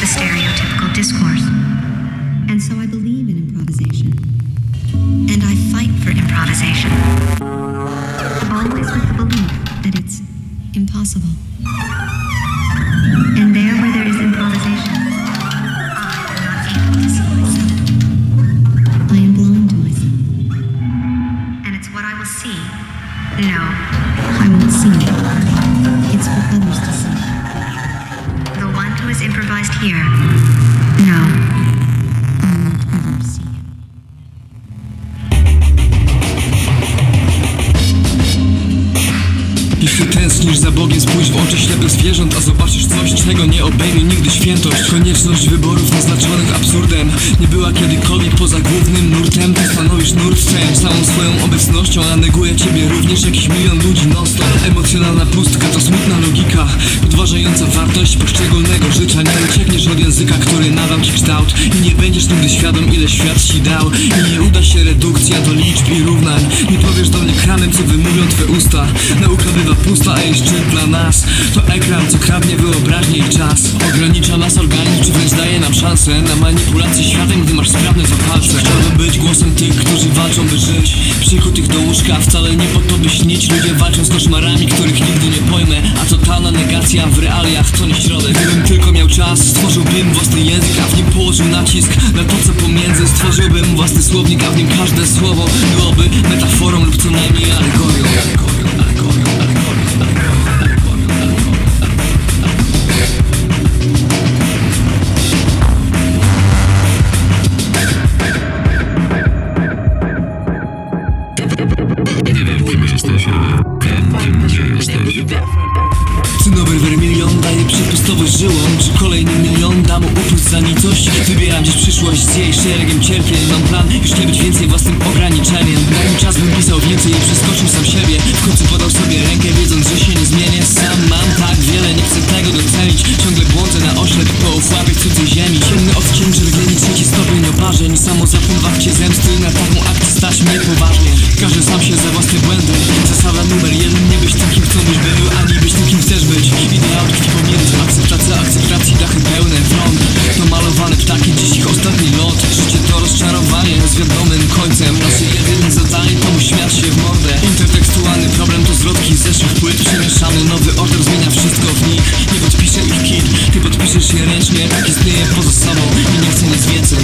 the stereotypical discourse. And so I believe in improvisation. And I fight for improvisation. Always with the belief that it's impossible. And there where there is improvisation, I am not able to see myself. I am blind to myself. And it's what I will see. No, I won't see. It's for others to see. Improvised here? No. Jeśli tęsknisz za Bogiem, spójrz w oczy ślepych zwierząt A zobaczysz coś, czego nie obejmie nigdy świętość. Konieczność wyborów naznaczonych absurdem Nie była kiedykolwiek poza głównym nurtem. Ty stanowisz nurt część całą swoją obecnością A neguje ciebie również jakiś milion ludzi non stop Emocjonalna pustka to smutna logika Podważająca wartość poszczególnego życia. Nie uciekniesz od języka, który nadał ci kształt I nie będziesz nigdy świadom, ile świat ci dał. I nie uda się redukcja do liczb i równań. Nie powiesz do mnie kramem, co wymówią twe usta. Nauka bywa pusta, a jest czyn dla nas To ekran, co kradnie wyobraźnię i czas. Ogranicza nas organizm, czy wręcz daje nam szansę Na manipulację światem, gdy masz sprawne zapalce Chciałbym być głosem tych, którzy walczą by żyć. Przykutych do łóżka, wcale nie po to by śnić. Ludzie walczą z koszmarami, których nigdy nie pojmę. A totalna negacja w realiach to nie środek? Gdybym tylko miał czas, stworzyłbym własny język A w nim położył nacisk na to, co pomiędzy. Stworzyłbym własny słownik, a w nim każde słowo Byłoby metaforą lub co najmniej alegorią, wermilion daje przepustowość żyłom Czy kolejny milion da mu upust za nicość? Wybieram dziś przyszłość z jej szeregiem cierpień. Mam plan, już nie być więcej własnym ograniczeniem. Daj mi czas, bym pisał więcej i przeskoczył sam siebie. W końcu podał sobie rękę, wiedząc, że się nie zmienię. Sam mam tak wiele, nie chcę tego docenić. Ciągle błądzę na oślep po ochłapie cudzej ziemi. Ciemny odcień czerwieni, trzeci stopień oparzeń. Samo akcie zemsty, na końcem. Nasze jedyne zadanie to mu się w mordę. Intertekstualny problem to zwrotki zeszłych płyt Przemieszany nowy order zmienia wszystko w nich. Nie podpiszę ich kit, ty podpiszesz się ręcznie. Tak istnieje poza sobą i nie chce nic więcej.